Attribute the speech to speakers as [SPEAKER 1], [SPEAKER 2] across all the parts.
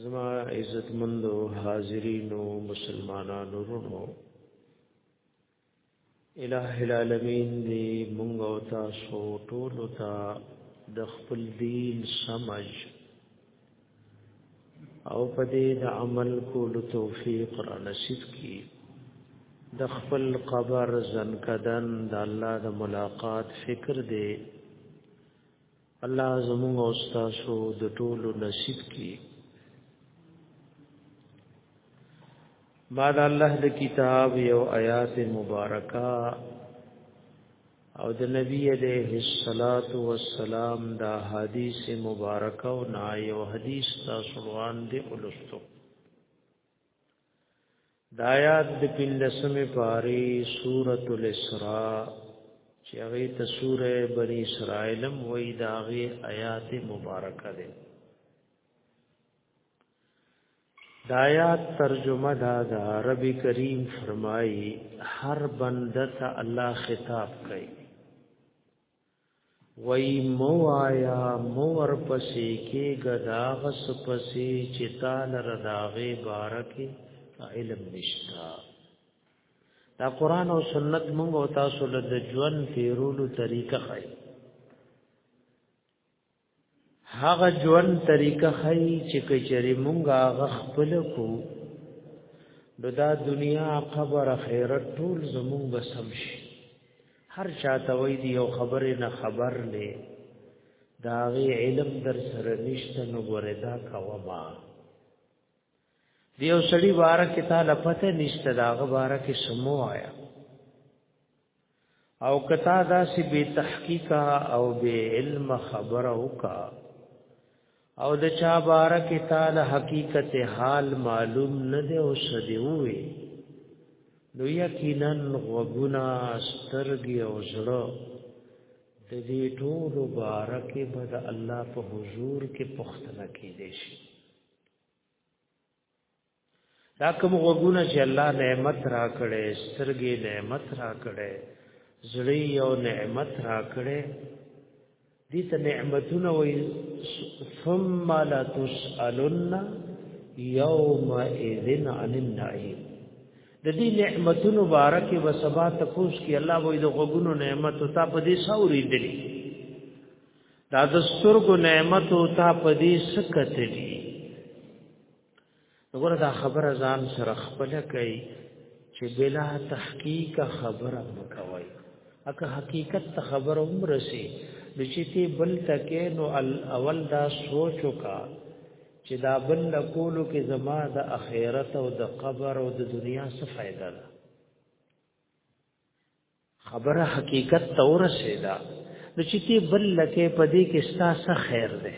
[SPEAKER 1] زما عزت مندو حاضرینو مسلمانانو ورونو الہ العالمین دی مونږ او تاسو ټول ته د خپل دین سمج او په دې د عمل کولو توفیق را نصیب کړي د خپل قبر زنکدن د الله د ملاقات فکر دی الله زموږ او تاسو د ټولو نصیب کړي ما د الله د کتاب یو آیات مبارکه او د نبی علیہ الصلات والسلام دا حدیث مبارکه او نا یو حدیث تاسو روان دي ولستو دایات د پندسمه پاری سورۃ الاسراء چې هغه ته سوره بنی اسرائیل هم وای دا غي آیات مبارکه ده دایات ترجمه دا دا رب کریم فرمای هر بنده ته الله خطاب کوي وای مو آیا مو ور پسې کې غداغ سپسې چې تعالی رداغه بارکه علم نشتا دا قران او سنت موږ او تاسو له ژوند تیرولو طریقه خای هغه ژوند طریقه خی چې کچری مونږه غخپل کو دا دنیا قبر خیرت ټول زمون بسم شي هر چاته وې دی یو خبره نه خبر نه دا غي علم در سره نشته نو ګوره دا کوما دیو سړی واره کې تعالی پته نشته دا غواره کې سمو آیا او کتا دا سی بی تحقیق او بی علم خبر او کا او د چا بارک تعالی حقیقت حال معلوم نه دی او سدی وی نو یقینا غوګنا سترګي او زړه د دې ټول بارک بد الله په حضور کې پختنه کې دي شي دا کوم غوګونه چې الله نعمت را کړې سترګې نعمت را کړې زړی یو نعمت را کړې دې ته نعمتونه وې ثم لا تسالن یوم اذن عن النعیم د دې نعمتونو بارکه و سبا تفوس کی الله وې د غوګونو نعمت او تا په دې سوري دلی دا د سترګو نعمت او تا په دې سکت دي وګوره دا خبره ځان سره خپل کوي چې بلا تحقیق خبره مکوي اګه حقیقت ته خبر عمر سي لچتي بل تکې نو اول دا سوچ وکا چې دا بل کولو کې زما د اخرت او د قبر او د دنیا څه فائدہ ده خبره حقیقت ته ورسېدا نو چې تی بل لکه پدې کې ستا څه خیر ده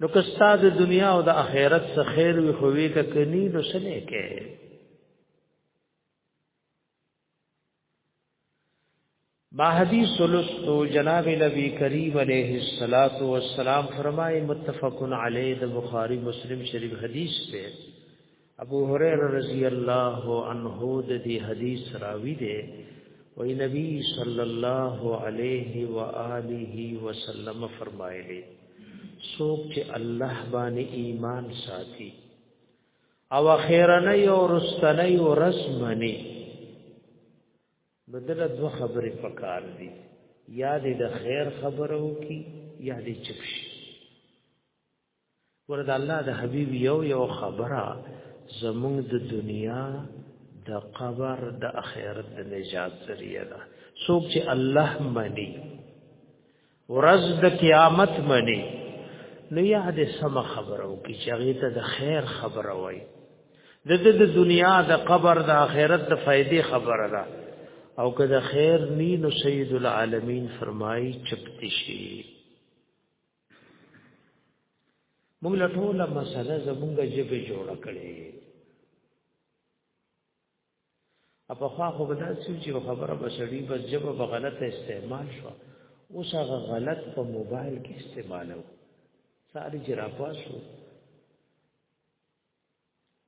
[SPEAKER 1] نو که ستا د دنیا او د آخرت څه خیر وي خو وی ک کني نو سنې کې ما حدیث لستو جناب نبی کریم علیہ الصلات والسلام فرمائے متفق علی د بخاری مسلم شریف حدیث ته ابو هريره رضی اللہ عنہ د دی حدیث راوی دے و نبی صلی اللہ علیہ و آلہ وسلم فرمائے لے سوک چه اللہ بان ایمان ساتی او خیرنی او رستنی و رسمنی نو دله دوه خبرې پکار دي یا دې د خیر خبرو کی یا دې چپ شي ورته الله د حبیب یو یو خبره زمونږ د دنیا د قبر د اخرت د نجات ذریعہ ده څوک چې الله مني ورځ د قیامت منی نو یاد سم خبرو کی چغی ته د خیر خبره وای د د دنیا د قبر د آخرت د فائدې خبره ده او که د خیر نی نو سید العالمین فرمای چپتی شي موږ لټوله مسله زمونږه جبه جوړه کړي په خوا خو به دا څه چې خبره به سړی بس جبه به غلط استعمال شو اوس هغه غلط په موبایل کې استعمالو ساری چې راپاسو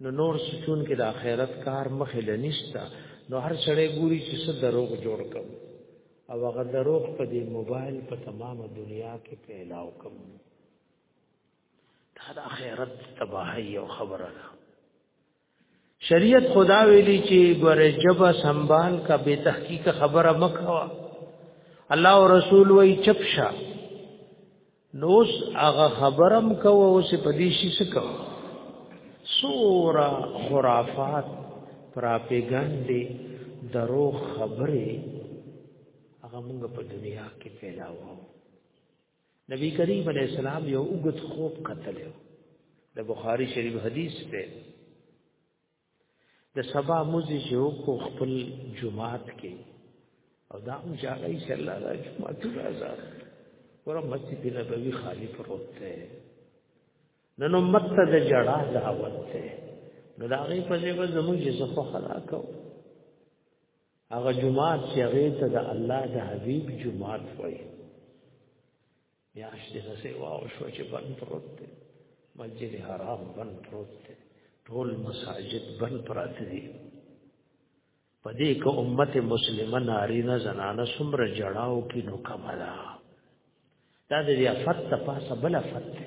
[SPEAKER 1] نو نور سچون کې د آخرت کار مخې لنیستا نو هر سړی ګوري چې څه دروغ جوړ کوم او هغه دروغ په دې موبایل په تمامه دنیا کې پیلاو کوم دا د آخرت تباہی او خبره ده شریعت خدا ویلی چې ګوره جبا سنبال کا به تحقیق خبره مکوا الله او رسول وی چپشا نوس هغه خبرم کو او سه پدیشی سکو سورا خرافات پراپیګانډې درو خبره هغه موږ په دنیا کې پیدا وو نبی کریم علیہ السلام یو اوږد خوب قتل د بخاری شریف حدیث ته د سبا موزي جو کو خپل جمعات کې او دا هم ځای چې الله د جمعات آزاد ور مسجد نبوي خالی پروت دی نن امت ته د جړا دعوت ده نو دا غي په ځای به زموږ جزخه خلاکو هغه جمعات چې هغه ته د الله د حبيب جمعات وای میاشتې نه سیوا او شو چې بند پروت دی مسجد حرام بند پروت دی ټول مساجد بند پروت دي پدې کو امت مسلمه ناری نه زنانه سمره جړاو کې نو کملا دا د ریافت ته پاسه بل افت دی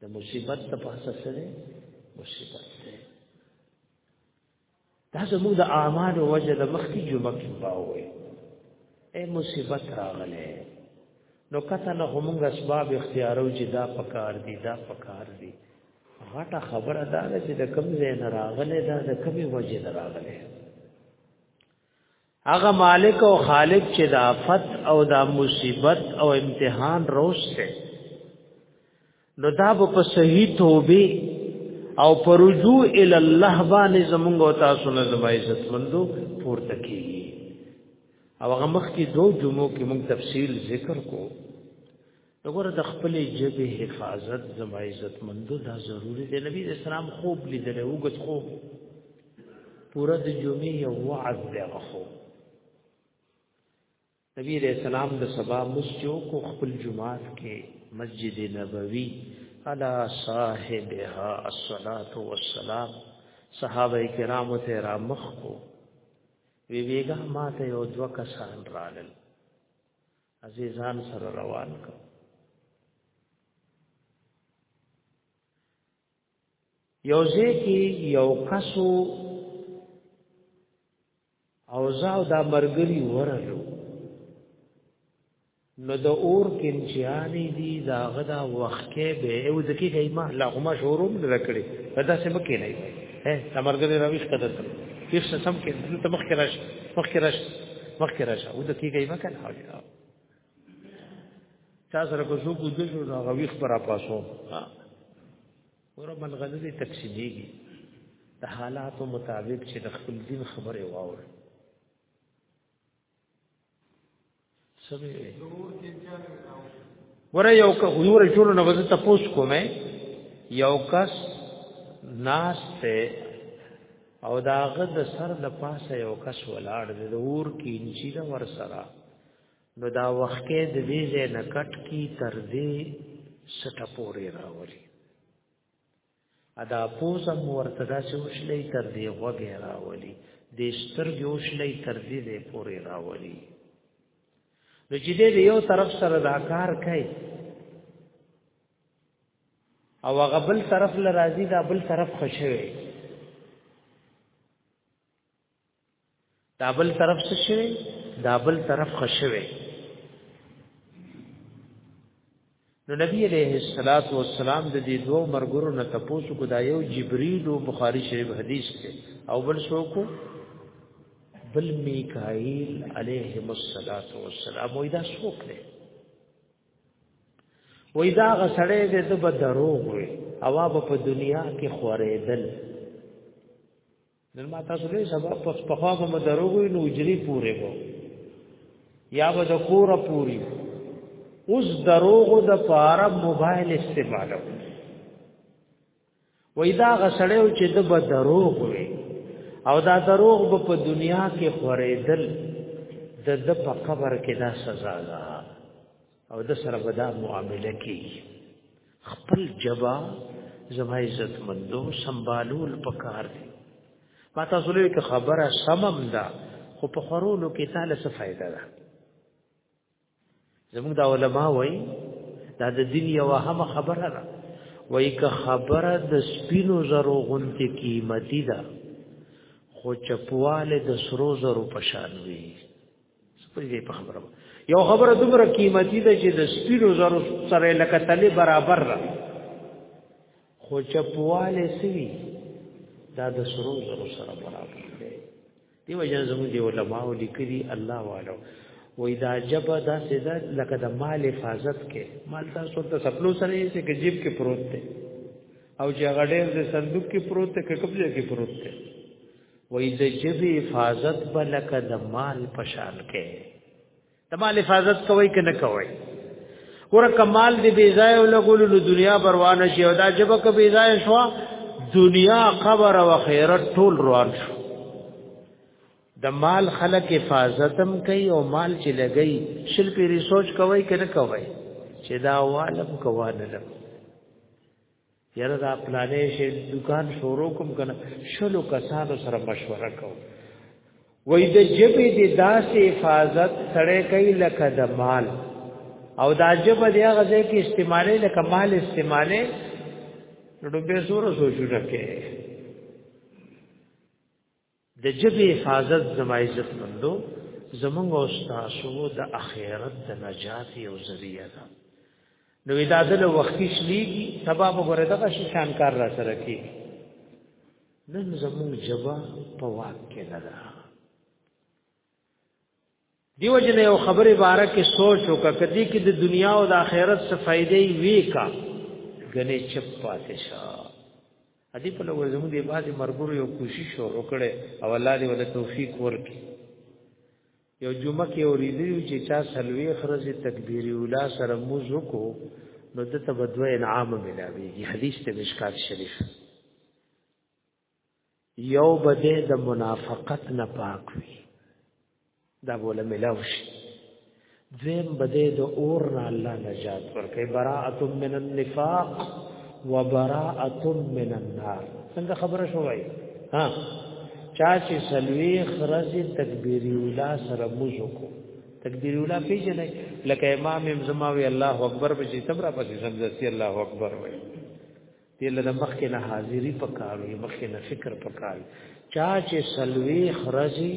[SPEAKER 1] د مصیبت ته پاسه سره مصیبت دا زموږ د اعمال وجه د مخکې جمعه کې باوي اے مصیبت راغله نو کته نه همغه اسباب اختیارو چې دا پکار دي دا پکار دي غټه خبره دا ده چې د کم ځای نه راغله دا د کمی وجه نه راغله هغه مالک او خالق چې د آفت او د مصیبت او امتحان روسته نو دا په صحیح توبه او پرجو ال الله باندې زمونږ او تاسو نه زما عزت مندو پورته کیږي او هغه مخکې دوه جمعو کې موږ تفصیل ذکر کو دغه د خپل جبه حفاظت زما عزت مندو دا ضروری دی نبی اسلام خوب لیدل وګت خوب پورا د جمعې یو وعد دی غو نبی رسول الله د سبا مسجو کو خپل جمعات کې مسجد نبوي علا صاحبها الصلاة والسلام صحابه کرام ته را مخ کو وی ویګه ما ته یو دوه کسان رالل عزیزان سره روان کړ یو ځکه یو کسو او زاو دا مرګري ورلو نو د اور کنچانی دی دا غدا وخت کې به او د کې کای ما لا هم شوروم لکړي دا څه مکه نه وي هه تمرګري راويش کده ته هیڅ سم کې ته مخکې راش مخکې راش مخکې راشه او د کیږي مکه حاجی تا سره کو زو کو د شو دا غوي خبره پاسو ور من غلې تکسیږي د حالاتو مطابق چې د خپل دین خبره واور سمې ور یو که حضور جوړ نه وځه تاسو کومه یو کس ناس ته او دا غد سر د پاسه یو کس ولاړ دی د اور کې انچی دا ور سره نو دا وخت کې د دې ځای نه کټ کی تر دې سټه پورې راولي ادا پوزم ورته دا چې وشلې تر دې وګه راولي د سترګې وشلې تر دې دې پورې راولي نو چې دې یو طرف سره دا کار کوي او هغه بل طرف له راضي دا بل طرف خوشوي دا بل طرف څه شوي دا بل طرف خوشوي نو نبی علیہ الصلات والسلام د دې دوه مرګرو نه تاسو کو دا یو جبرئیل او بخاری شریف حدیث ته او بل شو کو بل میکائیل علیه الصلات والسلام وې دا څوک دی وای دا غسړې دې ته به دروغ وي اواب په دنیا کې خورېدل نن ما تاسو له سبا پس په خوا به دروغ وي نو اجري پوره وو یا به د کور پوری اوس دروغ د پاره موبایل استعمالو وای دا غسړیو چې د به دروغ وي او دا دروغ به په دنیا کې خورېدل د د په قبر کې دا سزا ده او د سره به دا معامله کیږي خپل جبا زما عزت مندو سنبالول پکار دي ما تاسو له خبره سمم ده خو په خورولو کې تعالی څه فائدہ ده زموږ د علما وایي دا د دین یو هم خبره ده وایي که خبره د سپینو زرو غونته قیمتي ده خو چپواله د سرو زرو په شان وي سپږې په خبره یو خبره دومره قیمتي ده چې د سپینو زرو سره لکه تلې برابر ده خو چپواله سوي دا د سرو زرو سره برابر دی دی وجه زموږ دی علماء لیکلي الله والو وې دا جبه دا سزا لکه د مال حفاظت کې مال تاسو ته خپل سره یې چې جیب کې پروت دی او چې غډې د صندوق کې پروت دی کپل کې پروت دی وې د جبه حفاظت به لکه د مال پشان کې تمال حفاظت کوي که نه کوي ور کمال دی بی ځای ولګول نو دنیا بروانه شي او دا جبه که بی ځای شو دنیا قبر او خیرت ټول روان شو د مال خلق حفاظتم کوي او مال چې لګي شل پی ریسوچ کوي کنه کوي چې دا عالم کوانه لګي یره دا پلانې شي دکان شروع کوم کنه شلو کسانو سره مشوره کوم وای د جبې د داسې حفاظت سره کوي لکه د مال او دا جبه دی هغه ځای کې استعمالې لکه مال استعمالې ډوبې سور سوچو رکھے د جبه حفاظت زما عزت مندو زمونږ او تاسو د اخرت د نجات یو ذریعہ ده نو دا د وختي شلیږي سبا به ګوره دغه شان کار را سره کی نن زمونږ جبا په واک کې نه ده دیو جن یو خبره باره کې سوچ وکړه کدی کې د دنیا او د آخرت څخه فائدې وی کا غنې چپ پاتې شه ادي په لور زموږ دی بازي مرګور یو کوشش وکړي او الله دې ول توفیق ورکړي یو جمعه کې اوریدل چې چا سلوي خرج تکبیر اولا سره موزو کو نو دته بدو انعام ملاوي حدیث ته مشکات شریف یو بده د منافقت نه پاک وي دا بوله ملاو شي دویم بده د اور نه الله نجات ورکړي براءت من النفاق وبراءت من النار څنګه خبره شوای ها چا چې سلوي خرج تکبیر الا سره موزو کو تکبیر الا پیژنې لکه امام زماوي الله اکبر به چې تبره پسې سمځي الله اکبر وایي دې له مخکې نه حاضری پکاوي مخکې نه فکر پکاوي چا چې سلوي خرزي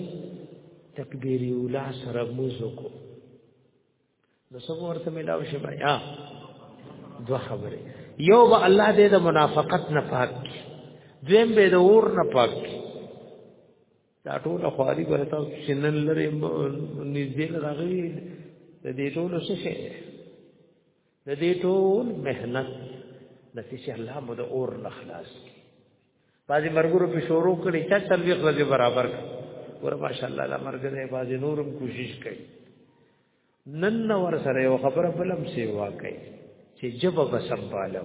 [SPEAKER 1] تکبیر اولا سره موزو کو نو سب ورته ملاو شي بیا دو خبره یو به الله دې د منافقت نه پاک کی دویم به د اور نه پاک کی دا ټول خواري به تاسو سنن لري نږدې راغلي د دې ټول څه شي د دې ټول مهنت نتیجه الله مو د اور نه خلاص کی بعضی مرګرو په شروع کړي چې تلويخ لږه برابر ور ماشاء الله لا مرګ نه بعضی نورم کوشش کوي نن ور سره یو خبره بلم سیوا کوي چې جب بسمباله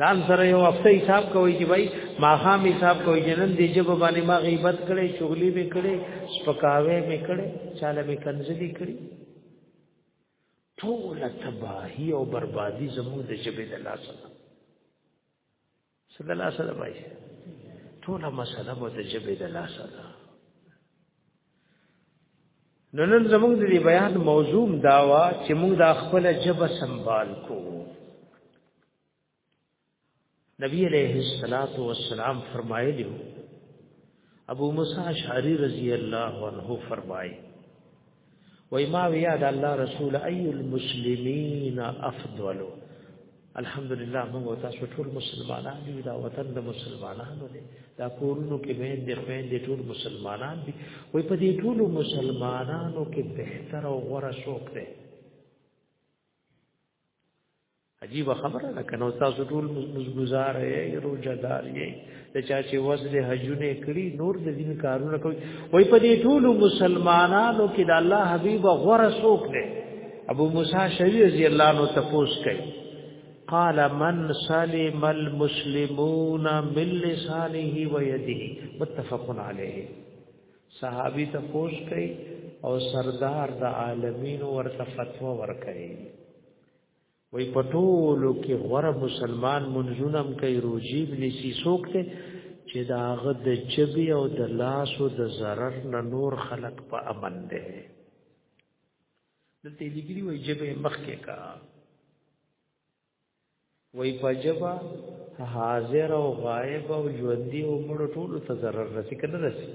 [SPEAKER 1] دان سره یو هفته حساب کوي چې بھائی ما خام حساب کوي چې نن دې جب باندې ما غیبت کړي شغلی به کړي سپکاوي به کړي چاله به کنځلي کړي ټول تباہی او بربادی زموږ د جبه د الله سره صلی الله سره وای ټول مسله به د جبه د الله سره نن زموږ د بیان موضوع داوا چې موږ د خپل جبه سنبال کوو نبی علیہ الصلات والسلام فرمایلی ابو موسی اشعری رضی الله عنه فرمای وای ما ویا د الله رسول ای المسلمین افضل الحمدلله موږ تاسو ټول مسلمانان یو دا وطن د مسلمانانو دی دا کورونو کې مې د خوین د ټول مسلمانان دي وای په دې ټول مسلمانانو کې بهتر او غوره څوک دی عجیب خبره ده کنه تاسو ټول مزګزار یې روزدار یې د چا چې وزل حجونه کړی نور د دین کارونه کوي وای په دې ټول مسلمانانو کې د الله حبیب غره سوق دی ابو موسی شری رضی الله عنه تپوس کوي قال من سلم المسلمون من لسانه ويده متفق عليه صحابي تپوس کوي او سردار د عالمین ورته فتوا ور کوي وای پټولو کې غره مسلمان منځونم کوي روجیب نسی سوکته چې دا غ د چبي او د لاس او د zarar نه نور خلق په امن ده دلته لګري وای جبه مخ کې کا وای پجبا حاضر او غائب او ژوندۍ او مړ ټول ته zarar رسی کنه رسی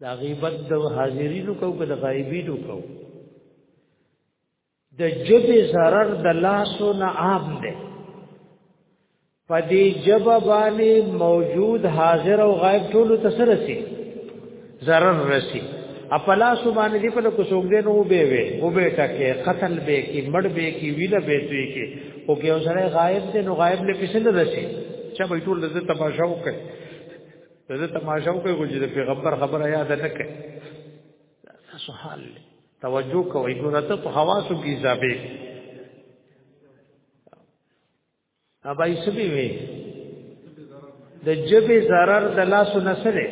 [SPEAKER 1] دا غیبت د حاضرینو کو که د غایبینو کو د جبه zarar د لاسو نه عام ده پدې جبه باندې موجود حاضر او غائب ټول تسرسي zarar رسي خپل سبحان دې په کو څوک دې نو به وي او به ټکه قتل به کی مړ به کی ویله به توي کی او کې اوسره غائب دې نو غائب له پسند رسي چې به ټول دې تماشا وکړي دې تماشا وکړي چې پیغمبر خبره یاد نه کړي تاسو حال توجه کوي ګوره ته په حواسو کې حسابې ابا یې سبي وي د جبه zarar د لاسو نسره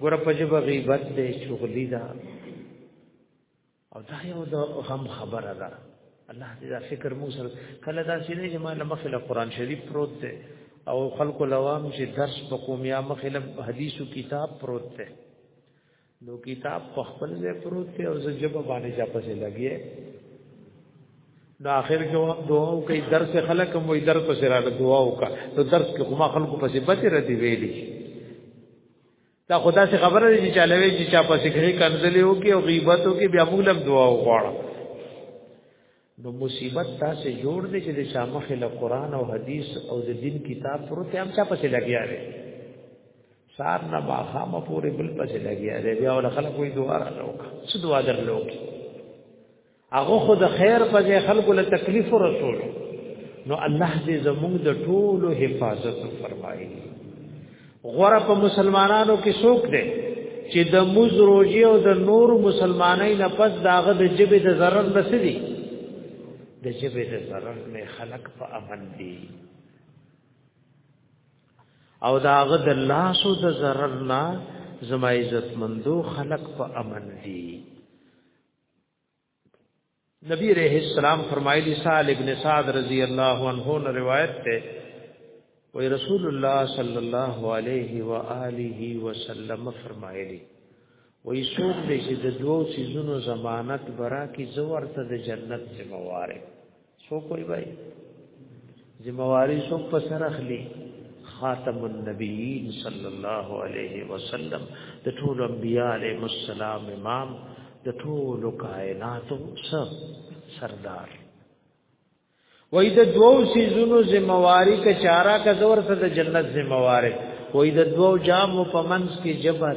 [SPEAKER 1] ګوره په جبه غیبت دې شغلی دا او دا یو د هم خبره ده الله دې دا فکر مو سره کله دا سینې چې ما لمخه له قران شریف پروت ده او خلق لوام چې درس په کوم یا مخه له حدیثو کتاب پروت ده نو کتاب په خپل ځای پروت دی او زه جبه باندې چا پسې لګي نو اخر کې وخت دعا او کوي درس خلک هم وي درس پسې را دعا او کا نو درس کې خو ما خلکو پسې بچ را دی ویلي دا خدا سے خبره دي چې چالوي چې چا پسې کړي کنځلې او کې او غیبت او کې بیا موږ لم دعا وغواړو نو مصیبت تاسو جوړ دي چې د شامخ له قران او حدیث او د دین کتاب پروت هم چا پسې لګیا دی سار نه باخام پورې بل پسې لګیا دی بیا ول خلک وې دعا راوکا څه دعا درلو کی هغه خو د خیر په ځای خلکو له تکلیف رسول نو الله دې زموږ د ټولو حفاظت فرمایي غره په مسلمانانو کې څوک دی چې د موز روزي او د نور مسلمانای نه پس داغه د جبه د zarar نسدي د جبه د zarar نه خلق په امن دي او داغه د لاسو د zarar نه زما عزت مندو خلق په امن دي نبی علیہ السلام فرمایلی سال ابن سعد رضی اللہ عنہ نے روایت تے و رسول اللہ صلی اللہ علیہ و آلہ وسلم فرمایلی و یسوب دې چې د دوو سيزونو ضمانت برا کی زور ته د جنت ذمہ واره سو کوئی بھائی ذمہ واری سو پسر اخلي خاتم النبیین صلی الله علیه وسلم د ټول انبیاء علیهم السلام امام د ټول کائنات سر سردار وای د دوو سيزونو ذمہواری ک چارا ک زور ته د جنت ذمہواره وای د دوو جام په منځ کې جبر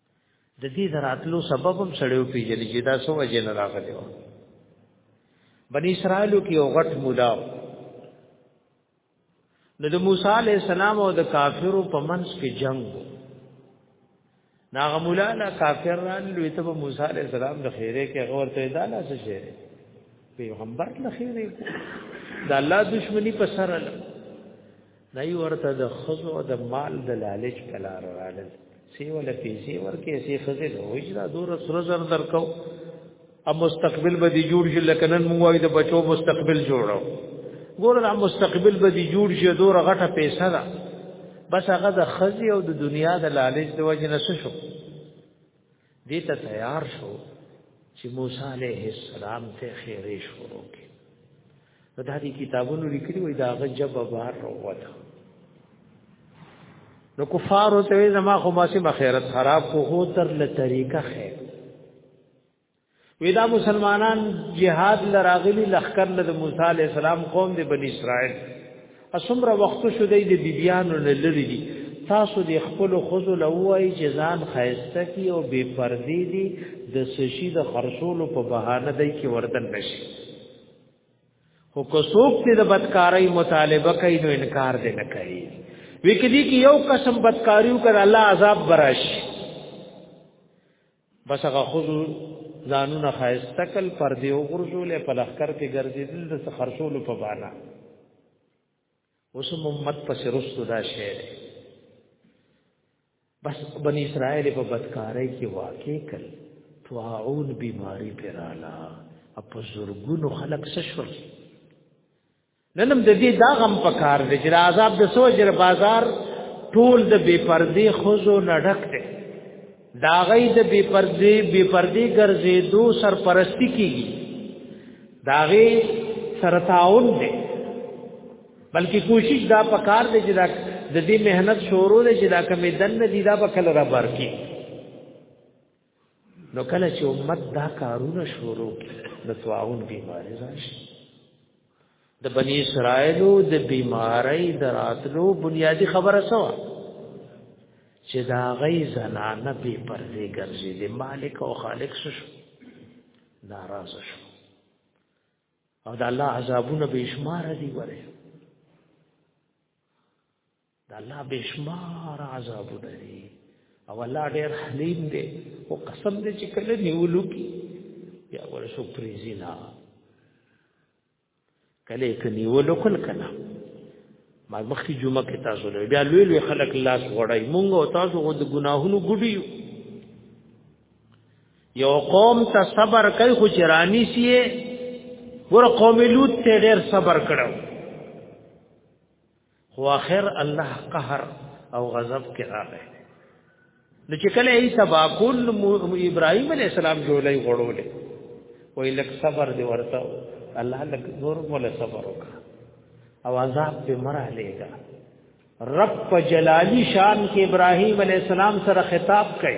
[SPEAKER 1] د دې دراتلو سبب هم سړیو پیژنې چې دا سو وجه نه راغلی و بنی اسرائیلو کې یو غټ مولا نو د موسی علی السلام او د کافرو په منځ کې جنگ وو ناغه مولا لا کافر ران لوی ته موسی علی السلام د خیره کې غور ته دا لا څه شي پیغمبر له خیره دا الله دشمنی په سره دای ورته د خزو د مال د لالچ کلار رالل سی ول پیسې ورکې سی خزه له وجدا دور سر زر درکو ا مستقبل به دی جوړ شي لکه نن مو وای د بچو مستقبل جوړو ګور د مستقبل به دی جوړ شي دور غټه پیسې ده بس هغه د خزي او د دنیا د لالچ د وجه نه شو دې ته تیار شو چې موسی عليه السلام ته خیره شروع کړي نو دا دي کتابونو لیکلي وي دا غجب بار وروته نو کفار ته زما خو ما سي مخیرت خراب کو هو تر له طریقه خیر ودا مسلمانان جهاد لراغلی لخر له موسی علی السلام قوم د بنی اسرائیل اسمره وخت شو دی د بیبیانو نه لری دي تاسو د خپل خزو لوای جزان خیسته کی او بے پردی دي د سشي د خرصولو په بهانه دی کې وردن نشي خو کو څوک چې د بدکارۍ مطالبه کوي نو انکار دی نه کوي وکړي کې یو قسم بدکاریو کړه الله عذاب براشي بس هغه خود ځانونه خایسته کل پر دی وګرځول په لخر کې ګرځیدل د خرصولو په بانا اوس محمد پس رسو دا شعر بس بنی اسرائیل په بدکارۍ کې واقع کړ طاعون بیماری پرالا اپ زورګونو خلق سشور ننم د دې دا غم پکار دی چې د عذاب د سوجر بازار ټول د بے پردې خوزو نډک دی دا غي د بے پردې بے پردې ګرځې دو سرپرستی کیږي دا غي سرتاون دی بلکې کوشش دا پکار دی چې دا د دې مهنت شروع دی چې دا کمې دن دی دا په کل را بار کی نو کله چې امت دا کارونه شروع د طاعون بیماری راشي د بنی اسرائیلو د بیماری دراتلو بنیادی خبره سوا چې دا غي زنانه به پردې ګرځي د مالک او خالق شو ناراض شو او د الله عذابونه به شمار دي وره د الله بشمار عذاب لري او الله ډېر حلیم دی او قسم دې چې کله نیولو کی یا ور شو پریزینا کله کې نیولو کل کنا ما مخکې جمعه کې تاسو له بیا لوی لوی خلک لاس وړای مونږ او تاسو غو د ګناهونو ګډي یو قوم ته صبر کوي خو چرانی سی ور قوم لوط ته ډېر صبر کړو خو اخر الله قهر او غضب کې راغی نو چې کله یې سبا کول ابراهيم عليه السلام جوړلې غړولې وې لک صبر دی ورته الله لک نور مولا صبر وکړه او عذاب په مرا لېګا رب جلالی شان کې ابراهيم عليه السلام سره خطاب کړي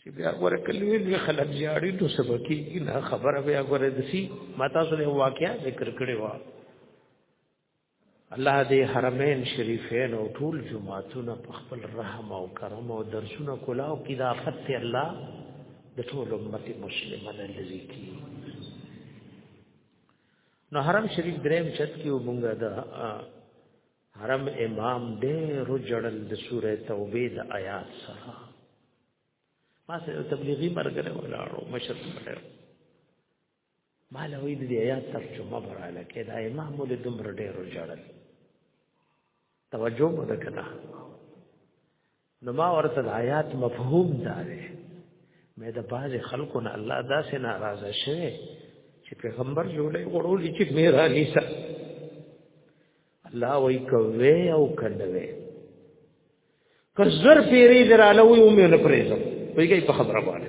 [SPEAKER 1] چې بیا غره کلوې لوی خلک جاړي نو سبکی نه خبره بیا غره دسی ما تاسو له واقعیا ذکر کړی و الله دې حرمین شریفین او ټول جمعهتونه په خپل رحم او کرم او درسونه کولا او کدا فت الله د ټول امت مسلمه نه لذي کی نو حرم شریف دریم چت کې ومونږه دا حرم امام ډېر جړل د سوره توبه د آیات سره ما سره تبلیغي مرګره ولاړو مشر سره ما له وې د آیات ترجمه براله کې دا امام له دومره ډېر جړل توجه مو وکړه نو ما ورته د آیات مفهوم دارې مې د باز خلکو نه الله داسې ناراضه شوه چې پیغمبر جوړې غړولې چې میرا نیسا الله وای کوي او کندوي کزر پیری درالوي او مې نه پرېږم ویږي په خبره باندې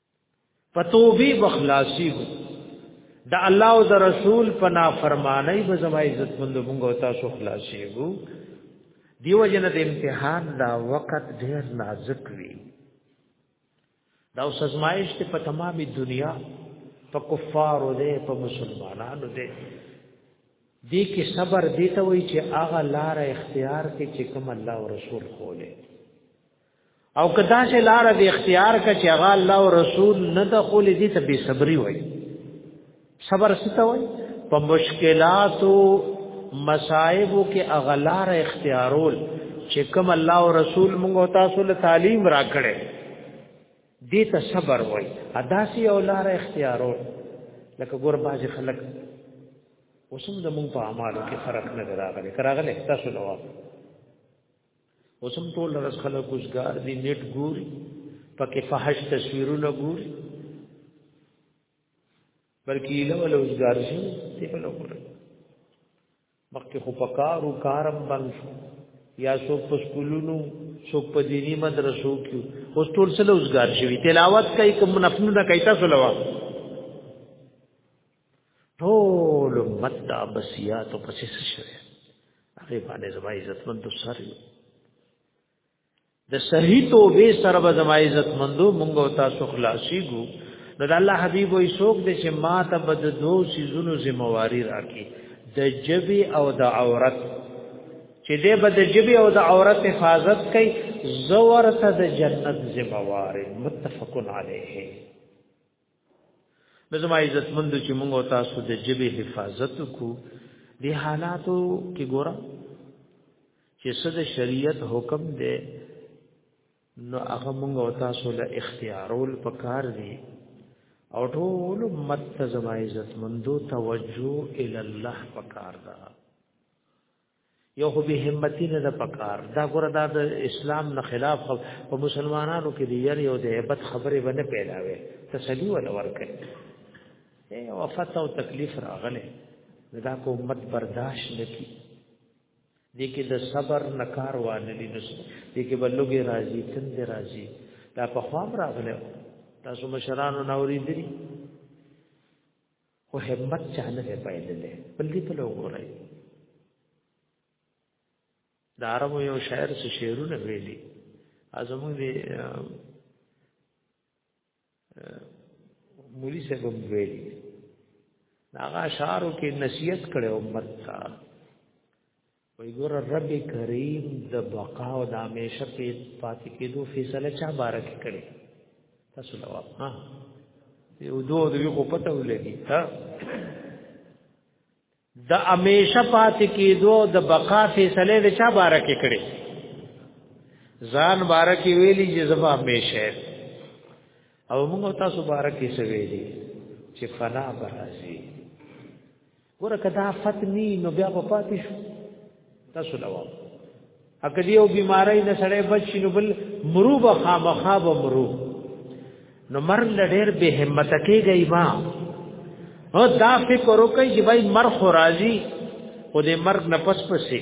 [SPEAKER 1] په توبې بخلاصي هو د الله او د رسول په نافرمانی به زما عزت مند مونږ او تاسو خلاصي هو دیو جن د امتحان دا وخت ډیر نازک وی دا اوس ازمایش ته په تمامه دنیا په کفارو ده په مسلمانانو ده دې کې صبر دې ته وایي چې هغه لار اختیار کې چې کوم الله او رسول خوله او کدا چې لار د اختیار کا چې هغه الله او رسول نه دخول دي ته به صبري وای صبر ستو وای په مشکلاتو مصائبو کې اغلار اختیارول چې کوم الله او رسول موږ تاسو له تعلیم راکړي دې ته صبر وای اداسي او لار اختیارول لکه ګور باز خلک اوسم د مونږ په اعمالو کې فرق نه راغلی کراغله تاسو نو اوس هم ټول رس خلک کوزګار دي نیټ ګوري پکې فحش تصویرونه ګوري بلکې له ول اوسګار شي ته په نو ګوري مخکې خو پکارو کارم بند شو یا سو په سکولونو سو په دینی مدرسو کې اوس ټول سره اوسګار شي تلاوت کوي کوم نفنونه کوي تاسو لوا ټول امت د عباسیات په څه شوی هغه باندې زما عزت مند سر یو د صحیح توبه سره به زما عزت مندو مونږ او تاسو خلاصي ګو نو د الله حبيب وي څوک دې چې ما ته بد دوه سيزونو ذمہواري راکې د جبي او د عورت چې دې بد جبي او د عورت حفاظت کوي زور ته د جنت ذمہواري متفقن عليه لزما عزت مند چې موږ او تاسو د جبه حفاظت کو دی حالاتو کې ګوره چې صد شریعت حکم دی نو هغه موږ او تاسو له اختیارول پکار دی او ټول امت ته زما عزت مندو توجه ال الله پکار ده یو خو به همتی نه د پکار دا ګور دا د اسلام نه خلاف خو په مسلمانانو کې دی یار یو د hebat خبره باندې پیدا وي تسلی ول ورکړي اے وفات او تکلیف راغله دا کو امت برداشت نکي دې کې د صبر نکار وانه دي نو دې کې بلوګي راضي تند راضي دا په خوام راغله تاسو مشرانو نوري دي خو همت چا نه دی بایللی بل دې ته له وګورئ د عربو یو شاعر څه شعرونه ویلي ازمون دې مولي صاحب هم ویلي هغه اشعارو کې نصیحت کړي امت ته وی ګور رب کریم د بقا او د همیشه په پاتې کېدو فیصله چا بارک کړي تاسو جواب ها یو دوه د یو پته ولګي ها د همیشه پاتې کېدو د بقا فیصله د چا بارک کړي ځان بارک ویلي چې زما همیشه او موږ تاسو بارک یې سوي دي چې فنا برازي ګوره که دا فت نی نو بیا په پاتې شو تاسو لوا اکه دیو بیماری نه سړی بچ نو بل مرو به خامخا به مرو نو مر لډیر به همت کېږي ما او دا فکر وکړي چې بھائی مر خو راځي او دې مرګ نه پس پسې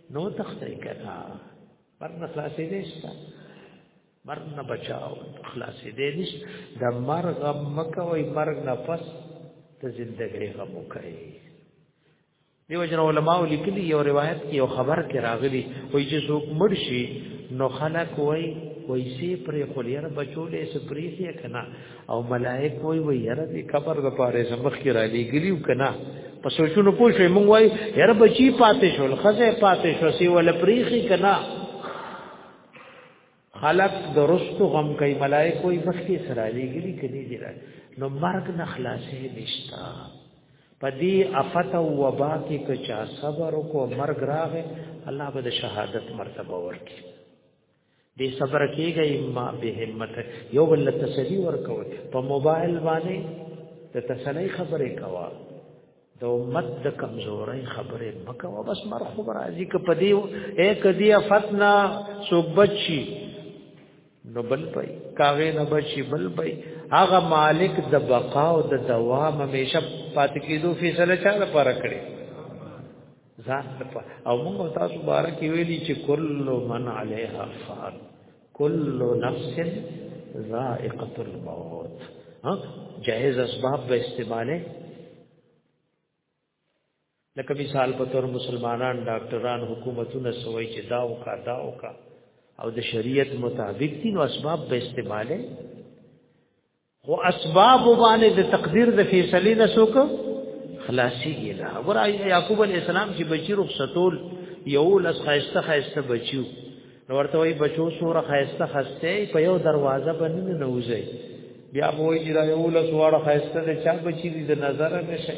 [SPEAKER 1] نو تخته کنا مرنه خلاصې دې شته مرنه بچاو خلاصې دې نشته د مرغ مکه وای مرغ نفس ته زندګي غم وکړي دیو جن علماء لیکلي یو روایت کې یو خبر کې راغلي وای چې څوک مړ شي نو خلک وای وای سي پرې خلیره بچولې سپریخي کنا او ملائک وای وای یاره دې قبر د پاره زمخ کې را لګلیو کنه په سوچونو پوه شوې مونږ وای یاره بچی پاتې شول خزه پاتې شو سی ول پریخي کنه خلق درستو غم کوي ملائک وای مخ کې سره لګلی کدي دې نو مرګ نه خلاصې نشتا پدی افت او وبا کې کچا صبر کو مرګ راغې الله به د شهادت مرتبه ورکړي دې صبر کېږي ما به همت یو بل تسلی ورکوي په موبایل باندې د تسلی خبرې کوا د امت د کمزورۍ خبرې مکوا بس مر خبر راځي ک په دې اے کدی فتنا سوک بچي نو بل پي کاغه نه بچي بل پي هغه مالک د بقا او د دوام همیشه پات کېدو فیصله چا لپاره کړی ځان په او موږ تاسو مبارک ویلي چې کل من علیها فان کل نفس ذائقه الموت ها جائز اسباب به استعماله لکه مثال په تور مسلمانان ډاکټران حکومتونه سوي چې دا او کا دا او کا او د شریعت مطابق دي نو اسباب به استعماله خو اسباب باندې د تقدیر د فیصلې نه څوک خلاصي نه وګور یعقوب علی السلام چې بچی رخصتول یو لس خایسته خایسته بچیو نو ورته وای بچو سوره خایسته خسته په یو دروازه باندې نه وځي بیا وای چې دا یو لس واړه خایسته د چا بچی دي د نظر نشي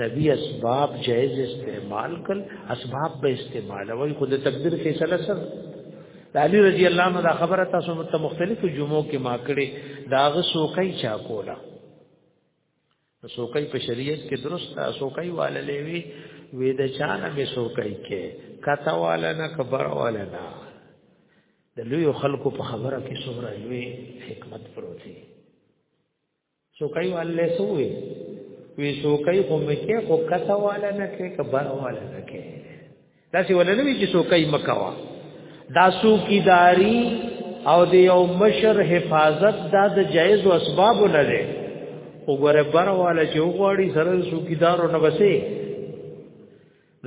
[SPEAKER 1] نبی اسباب جائز استعمال کړ اسباب به استعمال وای خو د تقدیر فیصله سره د علی رضی الله عنه دا خبره تاسو مت مختلفو جمعو کې ما کړې دا غ سوکای چا کولا سوکای په شریعت کې درست سوکای والا لوي وې د چانه به سوکای کې کته والا نه خبر والا نه د لوی خلکو په خبره کې سوره لوی حکمت پروتي سوکای والله سوې وی سوکای خو مکه خو کته والا نه کې کبر والا نه کې دا سی ولنه وی چې سوکای مکوا دا سوکیداری او د یو مشر حفاظت دا د جایز او اسباب نه لري وګوره بر والا چې وغواړي سره سوکیدارو نه بسې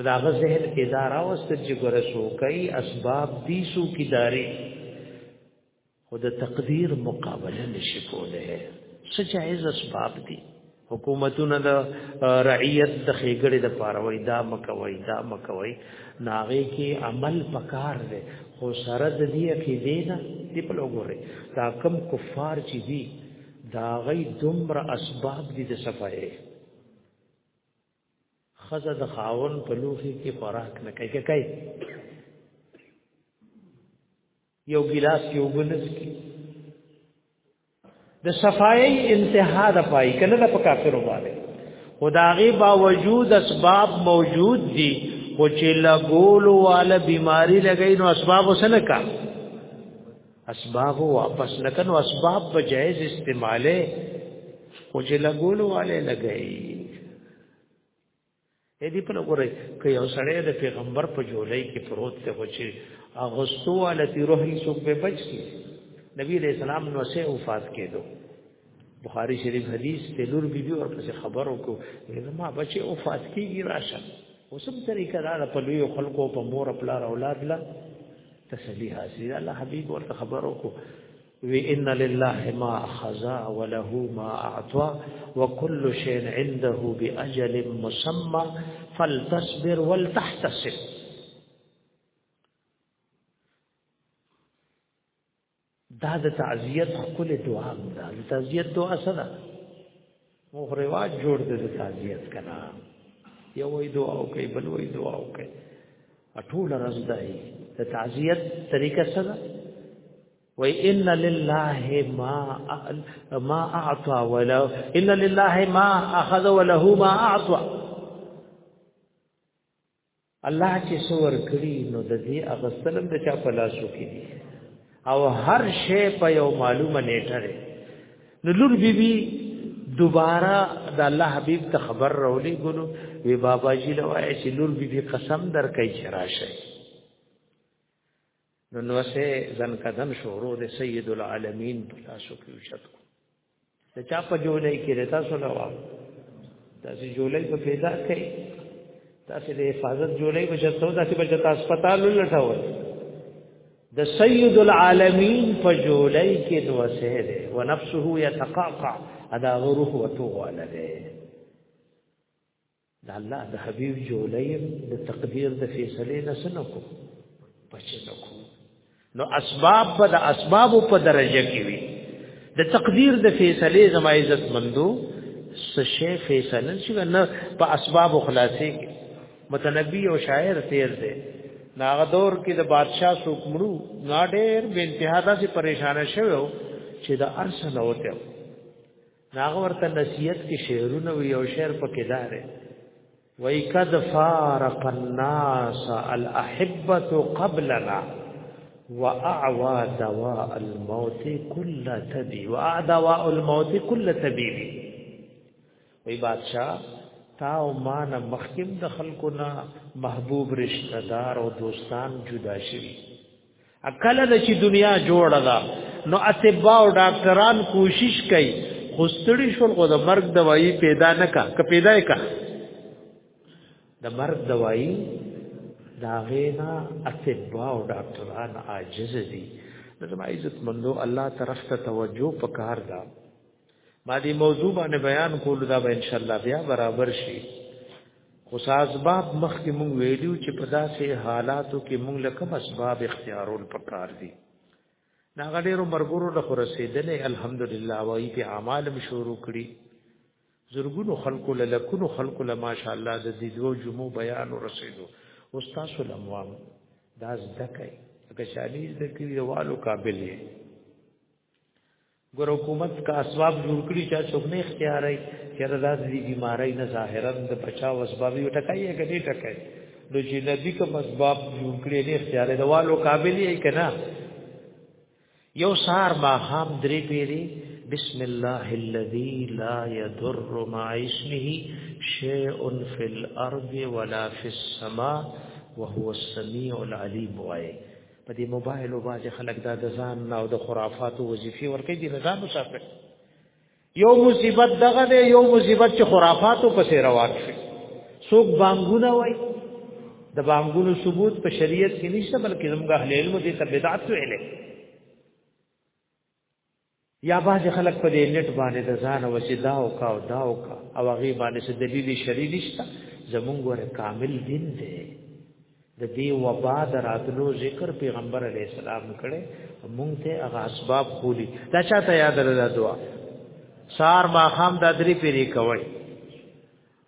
[SPEAKER 1] دا غ ذهن کې دارا واست چې ګوره سوکای اسباب دي سوکیداری خو د تقدیر مقابله نشي کوله څه جایز اسباب دي حکومتونه د رعیت د خېګړې د پاروي دا مکوي دا مکوي ناغه کې عمل پکار دی خو سره د دې کې دی نه دی په لګوري دا کم کفار چې دي دا غي دومره اسباب دي د سفره خزه د خاون په لوخي کې خوراک نه کوي کوي یو ګلاس یو بلس کی د صفای انتها د پای کنه د کافرو باندې خداغي باوجود اسباب موجود دي خو چې لګول والا بیماری لګی نو اسباب وسنه کا اسباب واپس نکنو اسباب په جایز استعماله خو چې لګول والا لګی اې دې په لګورې کې یو سړی د پیغمبر په جولای کې پروت ته وچی اغستو علتی روح یې څوک به بچي نبی دې سلام نو سه وفات کېدو بخاری شریف حدیث ته لور بي بي ورپسې خبرو کو زما بچي وفات کیږي راشه اوسم طریقه دا په لوی خلکو په مور خپل اولاد لا تسلی حاصل الله حبیب ورته خبرو کو وی ان لله ما اخذ وله ما اعطى وكل شيء عنده باجل مسمى فلتصبر ولتحتسب دا د تعزیت خپل دعا ده د تعزیت دعا سره مو رواج جوړ دې تعزیت کنا یو وی دعا او کوي بل وی دعا او کوي ټول راز دی د تعزیت طریقه سره و ان لله ما ما اعطى ولا ان لله ما اخذ وله ما اعطى الله چې سور کړی نو د دې اغستلم د چا په لاسو کې دي او هر شی په یو معلومه نیټه ده نو لور بی بی دوباره د الله حبیب ته خبر راولې ګلو وی بابا جی لوای چې لور بی بی قسم در کوي چې راشه نو نو سه ځن قدم شورو د سید العالمین په لاسو کې وشت کو د چا په جولای کې رتا سره وا تاسو جولای په پیدا کړئ تاسو د حفاظت جولای په شتو تاسو په جتا هسپتال لټاول د سید العالمین په جولای کې نو سه ده ونفسه یتقاقع ادا روح وتوغه لده د الله د حبيب جوړې د تقدیر د فیصله نه سنکو پچنکو نو اسباب په د اسباب په درجه کې وي د تقدیر د فیصله زما عزت مندو سشه فیصله چې نه په اسباب خلاصې کې متنبی او شاعر تیر دی ناغه دور کې د بادشاہ سوکمړو ناډېر بے انتها داسې پریشان شوو چې د ارسنه وته ناغه ورته نصیحت کې شعرونه وی او شعر پکې داره وای قد فارق الناس الاحبه قبلنا واعوا دواء الموت كل تبي واعوا الموت كل تبي وی بادشاہ تا او مان مخکم د خلکو نه محبوب رشتہ دار او دوستان جدا شوی کله د چې دنیا جوړه ده نو اتباع او ډاکټران کوشش کوي خو ستړي شول خو د مرګ دوايي پیدا نه کا که پیدا یې کا د مرګ دوايي دا غینا اتباع او ډاکټران عاجز دي زما عزت مندو الله طرف ته توجه پکار ده ما دې موضوع باندې بیان کول دا به ان شاء الله بیا برابر شي خو اسباب مخکې مونږ ویلو چې په داسې حالاتو کې مونږ له کوم اسباب اختیارول پکار دي دا غډېرو مرګورو له رسیدلې الحمدلله وایي په اعمال مشورو کړی زرګونو خلکو له لکونو خلکو له ماشاء الله د دې دوه جمعو بیان رسیدو استاد سلاموام دا زده کوي که شالیز د کلیوالو قابل یې ګور حکومت کا اسباب جوړ کړی چې څوک نه اختیارای چې دا د بیماری نه ظاهرا د بچاو اسباب یو ټکای یې کړي ټکای نو چې نبی کوم اسباب جوړ کړی نه اختیارای دا والو قابل یې کنا یو سار ما هم درې پیری بسم الله الذي لا يضر مع اسمه شيء في الارض ولا في السماء وهو السميع العليم وایي په دې موبایل او باندې خلک دا د ځان نه او د خرافاتو وظیفې ورکې دي نه ځان وساتل یو مصیبت دغه دی یو مصیبت چې خرافاتو پسې روان شي څوک بانګونه وای د بانګونو ثبوت په شریعت کې نشته بلکې زموږ اهل علم دې ته بدعت ویلې یا باز خلک په دې نت باندې د ځان او چې دا او کا او دا او کا او هغه باندې څه دلیل شری نشته زمونږ ور کامل دین دی د دې وبا دراتلو ذکر پیغمبر علی السلام کړي مونږ ته هغه اسباب خولي دا چاته یاد لرله دعا سار ما خام د درې پیری کوي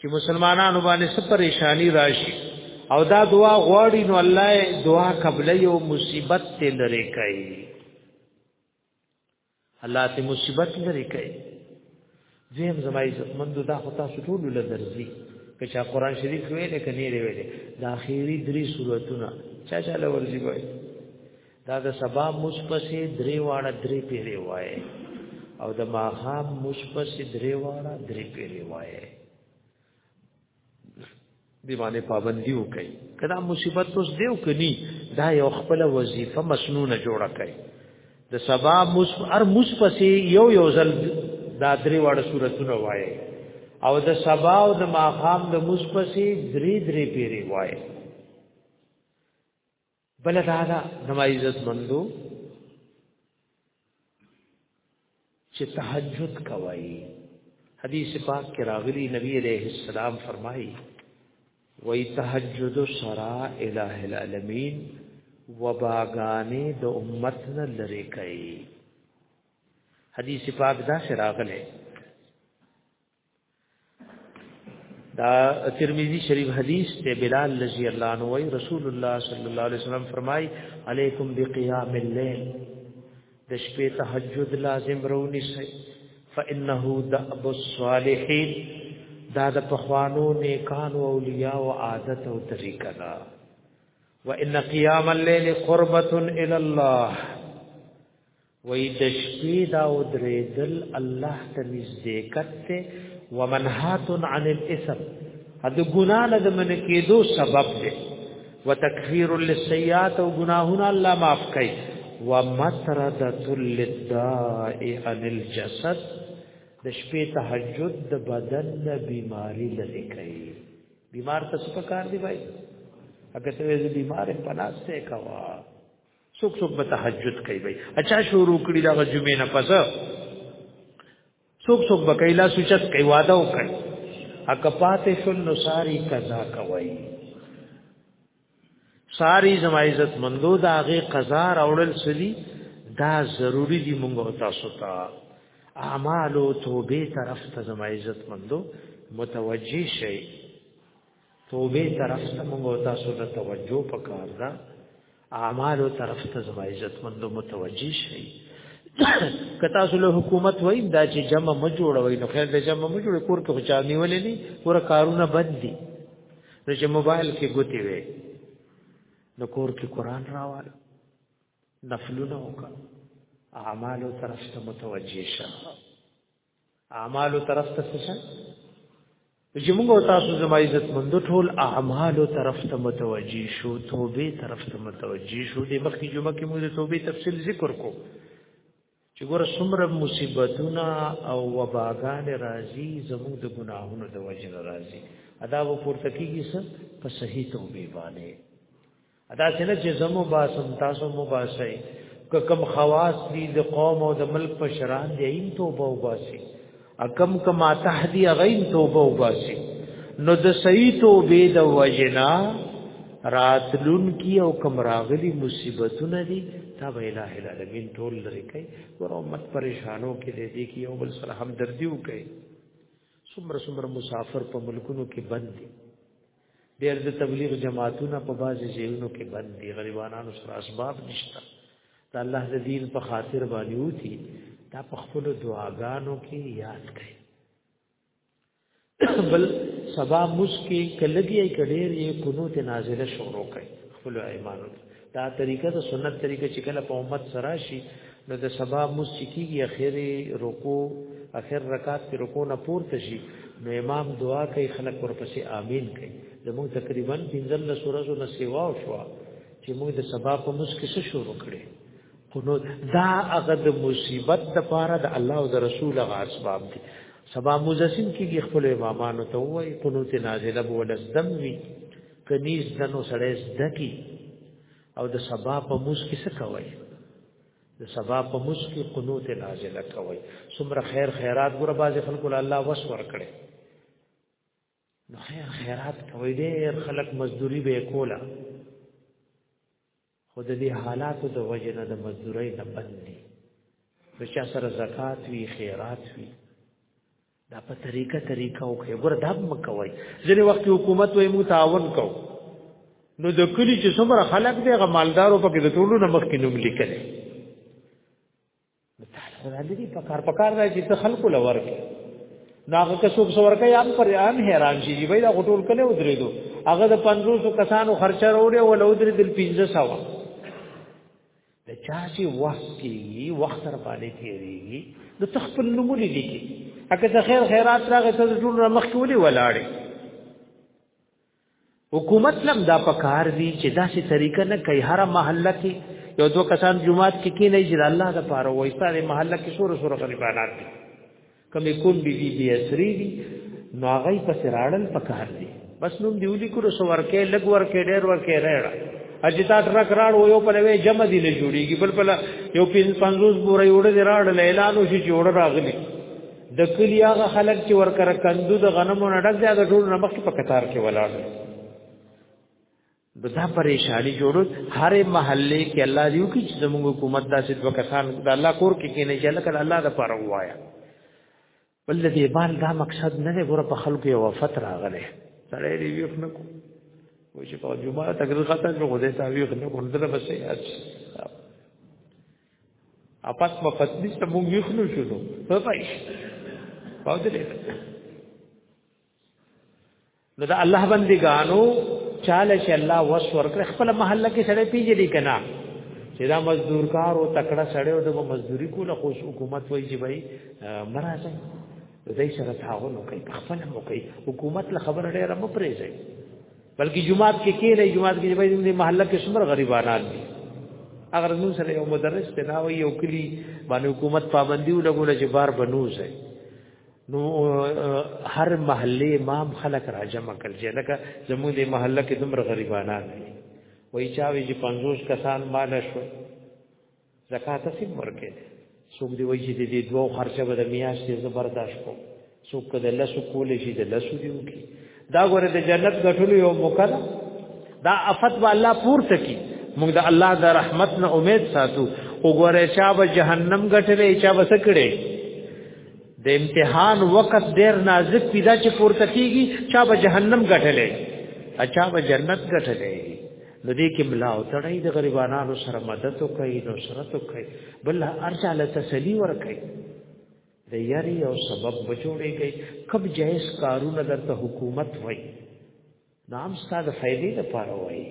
[SPEAKER 1] چې مسلمانانو باندې څه پریشانی راشي او دا دعا غواړي نو الله دعا قبل یو مصیبت ته لری کوي الله ته مصیبت لری کوي زم زمای عزتمند دا خطا سټول لدرځي که چا قران شریف ویلې کني ویلې دا اخیری درې سوراتونه چا چا لورځي وایي دا د سبا مصپسې درې واړه درې پیری وای او د ماخام مصپسې درې واړه درې پیری وای دی باندې پابندي وکړي کدا مصیبت اوس دیو کني دا یو خپل وظیفه مسنونه جوړه کړي د سبا مص هر مصپسې یو یو ځل دا درې واړه صورتونه وای او د سبا او د ماخام د مصپسې درې درې پیری وای بل دا دا زما عزت مندو چې تهجد کوي حدیث پاک کې راغلي نبی عليه السلام فرمایي وای تهجد سرا الہ العالمین وباغانی د امت نه لری کوي حدیث پاک دا سراغله دا ترمذی شریف حدیث ته بلال رضی الله عنه وی رسول الله صلی الله علیه وسلم فرمای علیکم بقیام الليل د شپې تهجد لازم رونی سي فانه دأب الصالحین دا د پخوانو نیکانو اولیاء او عادت او طریقه ده وان قیام الليل قربة الى الله وای د شپې دا او درېدل الله ته نږدې کته ومنهات عن الاسم د ګنا نه د من کېدو سبب دی وتکفیر للسیئات او ګناهونه الله معاف کوي ومطرده للداء عن الجسد د شپې تهجد د بدن د بیماری لری کوي بیمار ته څه کار دی بھائی اګه ته بیمار پناسته کوا څوک څوک به تهجد کوي بھائی اچھا شروع کړی دا جمعې نه پس څوک څوک به کوي لا سوچت کوي واده وکړي اګه پاتې شول نو ساری قضا کوي ساری زما عزت مندو دا غي قضا راوړل سړي دا ضروری دي مونږ تاسو ته اعمال او توبه طرف ته زما عزت مندو متوجي شي توبه طرف ته موږ تاسو ته توجه پکار ده اعمال طرف ته زما عزت مند متوجي شي کتا سول حکومت وای دا چې جمع م جوړوي نو خیر د جمع م جوړ کور کې خچا نیولې نه پورا کارونه بند دي نو چې موبایل کې ګوتی وي نو کور کې قران راوال نفلونه وکړه اعمال طرف ته متوجي شه اعمالو طرف ته څه چې موږ او تاسو زما عزت مند ټول اعمالو طرف ته متوجي شو توبه طرف ته متوجي شو د مخکې جمعه کې موږ د توبې تفصیل ذکر کو چې ګوره څومره مصیبتونه او وباګان راځي زموږ د ګناهونو د وجه راځي ادا و پورته کیږي څه په صحیح توبه باندې ادا څنګه چې زمو باسم تاسو مو باسي کم خواص دي د قوم او د ملک په شران دي اين توبه وباسي اکم کما تهدي غين توبه وباسي نو د صحیح توبه د وجنا راتلون کی او کم راغلی مصیبتونه دي تا به الٰه العالمین ټول لري کوي ور امت پریشانو کې دې دي کی او بل سره همدردی وکړي څومره څومره مسافر په ملکونو کې بند دي ډېر د تبلیغ جماعتونه په بازي ځایونو کې بند دي غریبانو سره اسباب نشته دا الله د دین په خاطر باندې وتی دا په خپل دعاګانو کې یاد کړئ بل سبا مسکی کلګي کډیر یې قنوت نازله شروع کړي خپل ایمانو دا طریقه د سنت طریقه چې کله په امت سره شي نو د سبا مس چکیږي اخري رکو اخر رکعت کې رکو نه پورته شي نو امام دعا کوي خلک ورپسې امين کوي زموږ تقریبا پنځل له سورزو نه سیوا شو چې موږ د سبا په مس کې څه شروع کړي نو دا هغه د مصیبت د پاره د الله او د رسول غا اسباب دي سبا مزسم کېږي خپل امامانو ته وایي قنوت نازله بولزدم وي کنيز دنو سړی زده کی او د سبا په موس کې څه کوي د سبا په موس کې قنوت نازله کوي څومره خیر خیرات ګره باز خلکو له الله وس ور کړي نو خیر خیرات کوي ډېر خلک مزدوري به کولا خو د دې حالاتو د وجې نه د مزدورۍ نه بند دي نو چا سره زکات وي خیرات وي دا په طریقه طریقه او کې ګور دا م کوي ځینې وخت حکومت وي مو تعاون کو نو د کلی چې څومره خلک دی غمالدارو په کې د ټولو نه مخکې نوم لیکل تاسو را لري په کار په کار راځي ته خلکو لور کې ناغه که څوک څور کوي ان پر ان حیران شي وای دا غټول کله ودرې دو هغه د 500 کسانو خرچه وروړي ول ودرې دل 1500 د چا چې وخت کې وخت را باندې کېږي د تخپل نمونه لیکي اګه د خیر خیرات راغې ته ټول را مخ کې ولي ولاړې حکومت لم دا پکار دی چې داسې طریقه نه کوي هر محله کې یو دو کسان جمعات کې کې نه چې الله د پاره وایي ستاره محله کې سور سور غریبانات دي کمې کون دي دي دي اسري دي نو هغه په سراړل پکار دي بس نوم دی ولي کړو سو ورکه لګ ورکه ډېر ورکه راړه اجتا ټرک راړ وو په لوي جمع دي نه جوړيږي بل بل یو 550 بورې وړه دي راړ اعلان وشي چې وړه راغلي د کلی هغه خلک چې ورکره کندو د غنمو نه ډک دی د ټول نه مخکې په قطار کې ولاړ د دا پریشانی جوړو هر محله کې الله دیو کې چې زموږ حکومت داسې دوه کسان د الله کور کې کې نه چې لکه الله د پاره وایا بل دې بال دا مقصد نه دی ګوره په خلکو یو وفات راغله سړی دی یو نه کو و چې په جمعه تګ غته نو خدای ته یو نه کو دغه بس یاد اپس په پسلی سره موږ یخلو شو نو په پای پاو دې نو دا الله بندګانو چاله چې الله وس ورکړ خپل محله کې سره پیژدي کنا چې دا مزدور کار او تکړه سره او د مزدوري کوله خو حکومت وایي چې بھائی مرزه دوی سره تعاون وکړي خپل مو کوي حکومت له خبره ډیره مپریږي بلکې جمعات کې کې نه جمعات کې به دې محله کې څومره غریبانان دي اگر نو سره یو مدرس ته نه وي یو کلی باندې حکومت پابندي ولګول چې بار بنوز ہے نو هر محله امام خلق را جمع کړ چې لکه زموږ دې محله کې دومره غریبانان دي وای چا وی چې 50 کسان مال شو زکات سم ورکه څوک دی وایي چې د دې دوه خرچه به د میاشتې زبرداشت کوم څوک د لاسو کول شي د لاسو دی وکي دا ګوره د جنت غټلو یو موقع ده دا افت به الله پورته کی موږ د الله د رحمت نه امید ساتو وګوره چا به جهنم غټلې چا به سکړې د امتحان وخت ډیر نازک پیدا چې پورته کیږي چا به جهنم غټلې اچھا به جنت غټلې نو دې کې ملا او تړای د غریبانو سره مدد کوي نو سره تو کوي بل ارجا له تسلی ور کوي د یاري او سبب بچوړي کوي کب جائز کارونه درته حکومت وای نام ستاسو فائدې لپاره وای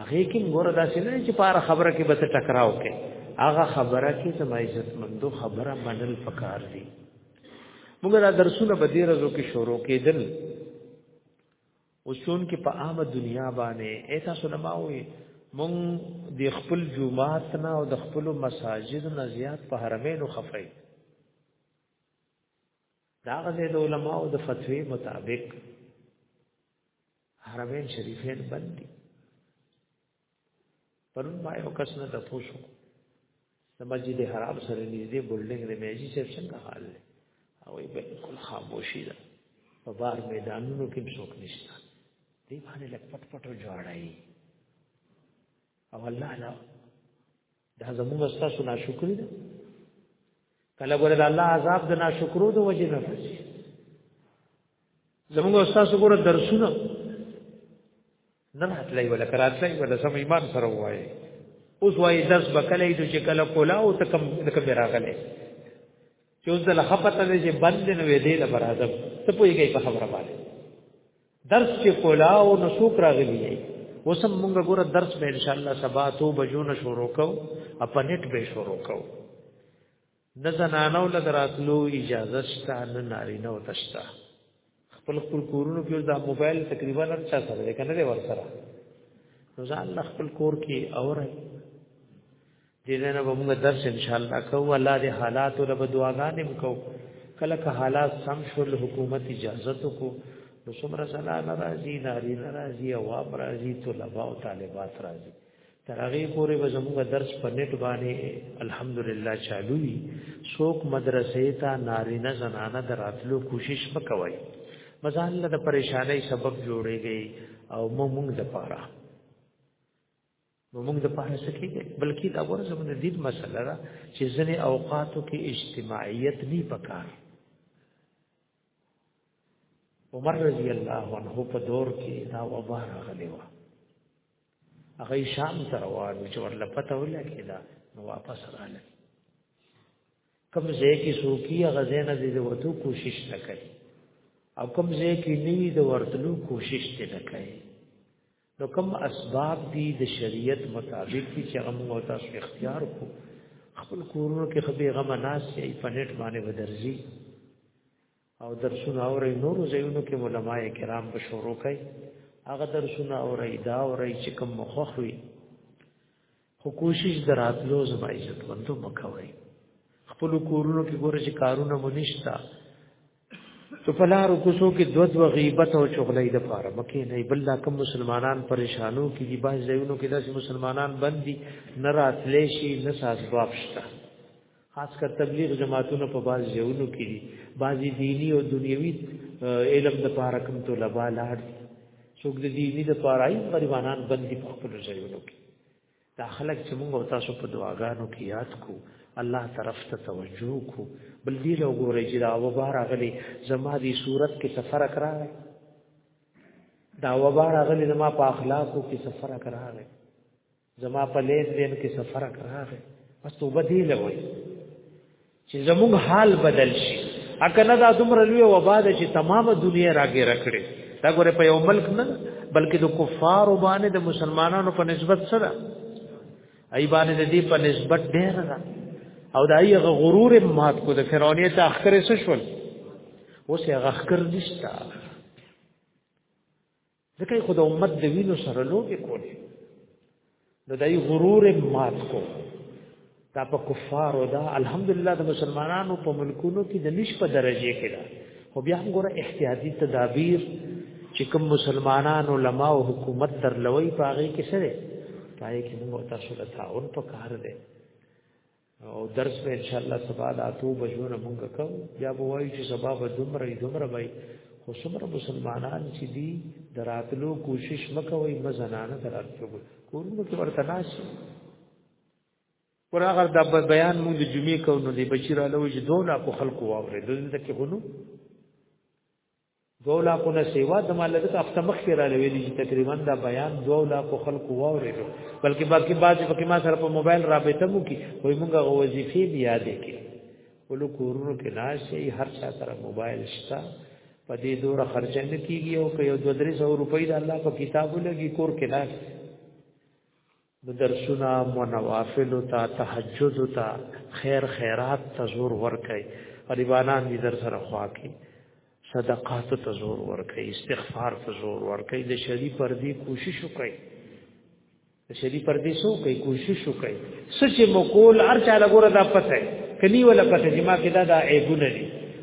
[SPEAKER 1] هغه کې مور داسې نه چې پار خبره کې بس ټکراو کې هغه خبره کې زما عزت مندو خبره منل پکار دي موږ دا درسونه به دې ورځو کې شروع کېدل اوس چون کې په عامه دنیا باندې ایسا سنماوي مونږ د خپل جمعات نه او د خپل مساجد نه زیات په حرمینو خفای دا غزه د علماء د فتوی مطابق حرمین شریفین بندي پرون ما یو کس نه تاسو د مسجد حرام سره نږدې بلډینګ د میاجی صاحب څنګه حال دی او بالکل خاموشي ده په بار میدانونو کې څوک نشته دی باندې لک پټ پټو جوړای او الله لا دا زموږ ستاسو ناشکری ده کله ګوره د الله عذاب د ناشکرو د وجې نه راځي زموږ ستاسو ګوره درسونه نه راتلای ولا کراتلای ولا سم ایمان سره وایي اوس وایي درس بکلې ته چې کله کولا او ته کم د کم راغله چې اوس د لخپته دې چې بند نه وې دې لپاره عذاب ته پويږي په خبره باندې درس چې کولا او نسوک راغلی دی وسم مونږ ګوره درس به ان شاء الله سبا تو بجو نه شروع کو په نت به شروع کو نه زنانو لدراتلو اجازه شته نه نارینه او تشتا خپل خپل کورونو کې دا موبایل تقریبا هر چا سره دی کنه ور سره نو ځان خپل کور کې اورای دې نه به موږ درس ان شاء الله کوو الله دې حالات له بدواګانې وکړو کله که حالات سم شول حکومت اجازه تو کو نو څومره زنا ناراضي ناري ناراضي عوام راضي طلبه او طالبات راضي تر هغه پورې به زموږ درس په نت باندې الحمدلله چالو وي څوک مدرسې ته ناري نه زنانه دراتلو کوشش وکوي مزان له پریشانای سبب جوړيږي او موږ د پاره نو موږ د پاره څه کېږي بلکې دا ور زموږ د دین مسله ده چې ځنې اوقاتو کې اجتماعیت نه پکار عمر رضی الله عنه په دور کې دا وبا راغلی و هغه شام ته روان و چې ورله پته ولګی دا نو واپس رااله کوم ځای کې سوکی غزنه دې وته کوشش وکړي او کوم ځای کې نیوی د ورتلو کوشش ته وکړي نو کوم اسباب دي د شریعت مطابق دي چې هغه موږ تاسو اختیار کو خپل کورونو کې خبي غم ناس یې په نت باندې ودرځي او درسونه اوري نور زینو کې علما کرام به شروع کوي هغه درسونه اوري دا اوري چې کوم مخخوي خو کوشش دراتلو زما عزت مندو مکوي خپل کورونو کې ګوره چې کارونه مونږتا ته پلارو کوسو کې دو دو غیبت او چغلې د پاره مکه نه بل لا کوم مسلمانان پریشانو کې دي باز ځایونو کې داسې مسلمانان بندي نه راتلې شي نه ساز واپستا خاص کر تبلیغ جماعتونو په باز ځایونو کې دي بعضی دینی او دنیوي علم د پاره کوم طلبه لاړ دي څوک د دینی د پاره ای غریبانان باندې په خپل ځایونو کې دا خلک چې موږ تاسو په دعاګانو کې یاد کو الله طرف ته توجه کو بل دې له ګورې چې دا وبار غلي زما دي صورت کې سفر کرا دا وبار غلي زما په اخلاقو کې سفر کرا زما په لین دین کې څه فرق راغی بس توبه دی لوي چې زموږ حال بدل شي اګه نه دا دومره لوی وبا ده چې تمامه دنیا راګې رکړي دا ګوره په یو ملک نه بلکې د کفار باندې د مسلمانانو په نسبت سره ای باندې د دې په نسبت ډېر ده او دا یې غرور مات کو د فرعونیت اخر څه شول اوس یې غخر نشتا ځکه خو د امت د وینو سره لوبې کولې نو دای غرور مات کو دا په کفار او دا الحمدلله د مسلمانانو په ملکونو کې د نش په درجه کې ده خو بیا هم ګوره احتیاطي تدابیر چې کوم مسلمانان علما او حکومت درلوي پاغي کې سره پای کې موږ تاسو ته تعاون پکار دی او درس به ان شاء الله سبا د اتو بجو نه مونږ کوم یا به وایو چې سبا به دومره دومره به خو څومره مسلمانان چې دي دراتلو کوشش مکوي مزنانه دراتلو کورونه کې ورته ناشي ورغه د بیان مونږ د جمعې کو نو دی بچی را لوي چې دوه لا په خلکو واورې دلته کې غنو دوه لاکو نه سیوا د مال د هفته مخ کې را لویلې چې تقریبا دا بیان دوه لاکو خلکو واورېدو بلکې باقي بعض پکې ما سره په موبایل رابطه مو کی وای مونږه وظیفې بیا دې کې ولو کورونو کې ناشې هر چا سره موبایل شته په دې دوره خرچه نه کیږي او که یو 200 روپۍ د الله په کتابو لګي کور کې ناش نو درسونه منوافل ته تهجد ته خیر خیرات ته زور ورکړي غریبانان دې در سره خوا کې صدقات ته زور ورکړي استغفار ته زور ورکړي د شری پر دې کوشش وکړي د شری پر دې سو کوي کوشش وکړي سچ مقول هر چا لګور دا پته کني ولا پته جما کې دا د عیبونه دي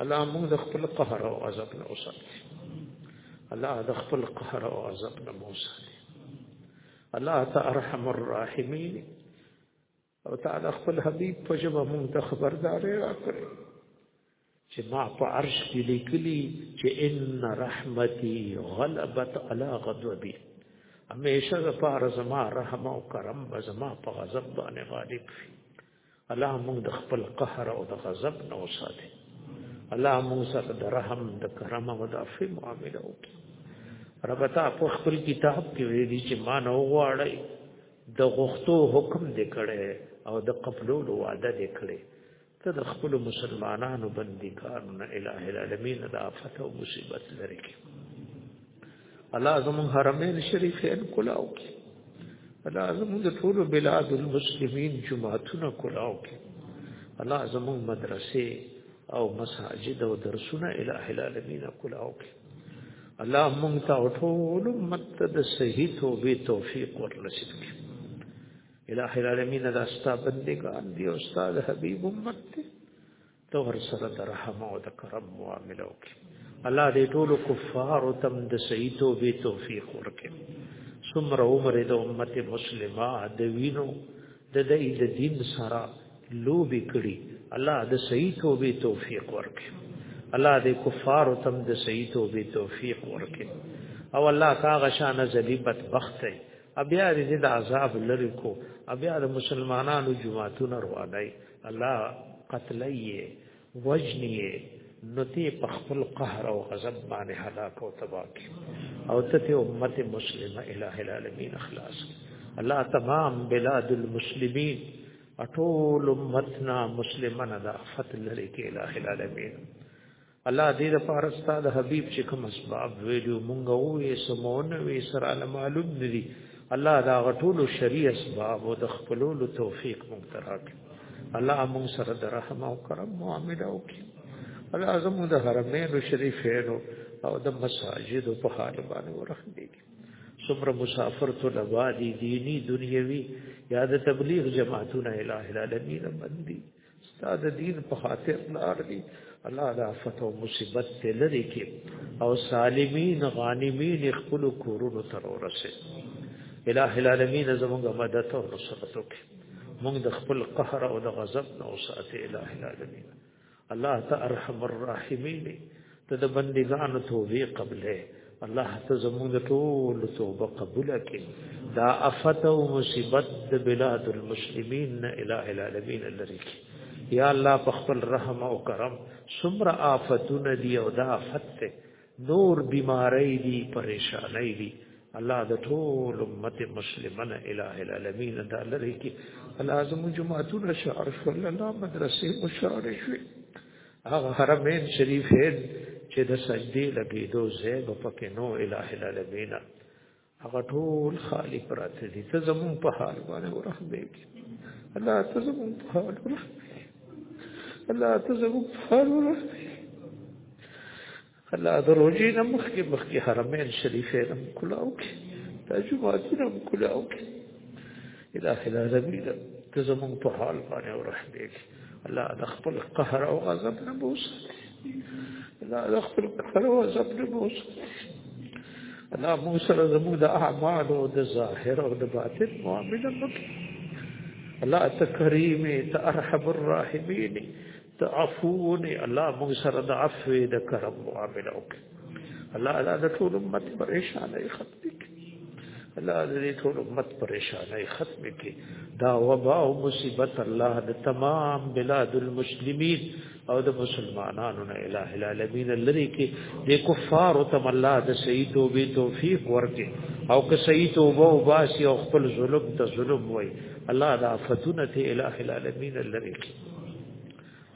[SPEAKER 1] الله موږ د خپل قهر او عذاب نه وساتي الله د خپل قهر او عذاب نه وساتي الله ته ارحم الراحمین او تعالی خپل حبیب په جواب موږ ته خبرداري راکړي چې ما په عرش کې لیکلي چې ان رحمتي غلبت على غضبي همیشه د پاره زما رحم او کرم به زما په غضب باندې غالب وي الله موږ د خپل قهر او د غضب نه وساتي الله موږ سره د رحم د کرم او د عفو معامله وکړي رب ته په خپل کتاب کې ویلي چې ما نه وغواړي د غختو حکم دې کړي او د قبولولو وعده دې کړي ته د خپل مسلمانانو بندګانو نه الٰه العالمین د آفت او مصیبت لري الله زمون حرمین شریفین کلاو کی الله زمون د ټول بلاد المسلمین جماعتونه کلاو کی الله زمون مدرسې او مساجد او درسونه الٰه العالمین کلاو کی الله مونږ ته ټول امت د صحیح توبې توفیق ورنصیب کړي الٰه العالمین دا ستا بندگان دی او استاد حبیب امت دی ته ور سره د رحم او د کرم معامله وکړي الله دې ټول کفار او تم د صحیح توبې توفیق ورکړي څومره عمر د امت مسلمه د وینو د دې د دین سره لوبي کړي الله د صحیح توبې توفیق ورکړي الله دې کفار او تم د صحیح توبې توفیق ورکړي او الله کاغه شان ذلی بدبخت دی بیا دې د عذاب لری کو بیا د مسلمانانو جماعتونو روانای الله قتلې وجنې نو ته په خپل قهر او غضب باندې هلاک او تباہ کی او ته امت مسلمه الہ العالمین اخلاص الله تمام بلاد المسلمین اټول امتنا مسلمانه د فتل لري کې الہ العالمین الله دې د پارستا د حبيب چې کوم اسباب ویډیو مونږ وې سمون وې سره معلوم دي الله دا غټول شری اسباب او د خپلولو توفیق مونږ تراکي الله مونږ سره د رحم او کرم معامله وکړي الله اعظم د حرمین شریفین او د مساجد په حال باندې ورخدي څومره مسافر ته لوادي دینی دنیوي یا د تبلیغ جماعتونه الٰه العالمین باندې استاد دین په خاطر لار دی الله دا فتح او مصیبت ته لری کې او سالمین غانمین خپل کورونو تر ورسه الہ العالمین زموږ مدد او نصرت وکړي موږ د خپل قهر او د غضب نه اوساته الہ العالمین الله ته ارحم الراحمین ته د بندګانو توبه قبلې الله ته زموږ ټول توبه قبول کړي دا افت او مصیبت د بلاد المسلمین نه الہ العالمین لری یا الله په خپل رحم او کرم سمر آفتون دی او دا افت ته نور بیماری دی پریشانای دی الله د ټول امت مسلمانه الہ العالمین دا لری کی لازم جمعتون شعر شول الله مدرسې مشارش وي هغه حرمین شریفین چې د سجدي لګیدو ځای په پکې نو الٰه العالمین هغه ټول خالی پراته دي ته زمون په حال باندې ورحمه کې الله ته زمون په حال ورحمه الله ته زمون په حال ورحمه کله د روزي نه مخکې مخکې حرمین شریفین هم کلاو کې دا جمعاتونه هم کلاو کې الهي العالمین ته زمونږ په حال باندې ورحمېږي الله د خپل قهر او غضب نه بوسي
[SPEAKER 2] الله د خپل قهر او غضب نه بوسي الله مو سره زموږ د اعمال او د ظاهر او د باطن معامله وکړي الله تکریم ته ارحم الراحمین ته عفو نه الله موږ سره د عفو د کرم معامله وکړي الله الله د ټول امت پریشانه ختم کړي الله دې ټول امت پریشانه ختم کړي دا وبا او مصیبت الله د تمام بلاد المسلمین او د مسلمانانو نه الٰه العالمین لری کې د کفار او تم الله د صحیح توبې توفیق ورکړي او که صحیح توبه او باسی او خپل ظلم ته ظلم وای الله دا فتنه ته الٰه العالمین لری کې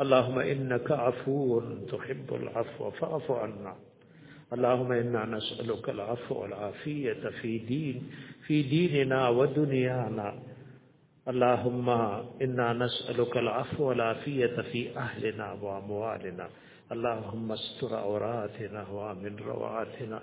[SPEAKER 2] اللهم انك عفو تحب العفو فاعف عنا اللهم إنا نسألك العفو والعافية في دين في ديننا ودنيانا اللهم إنا نسألك العفو والعافية في أهلنا وأموالنا اللهم استر عوراتنا ومن روعاتنا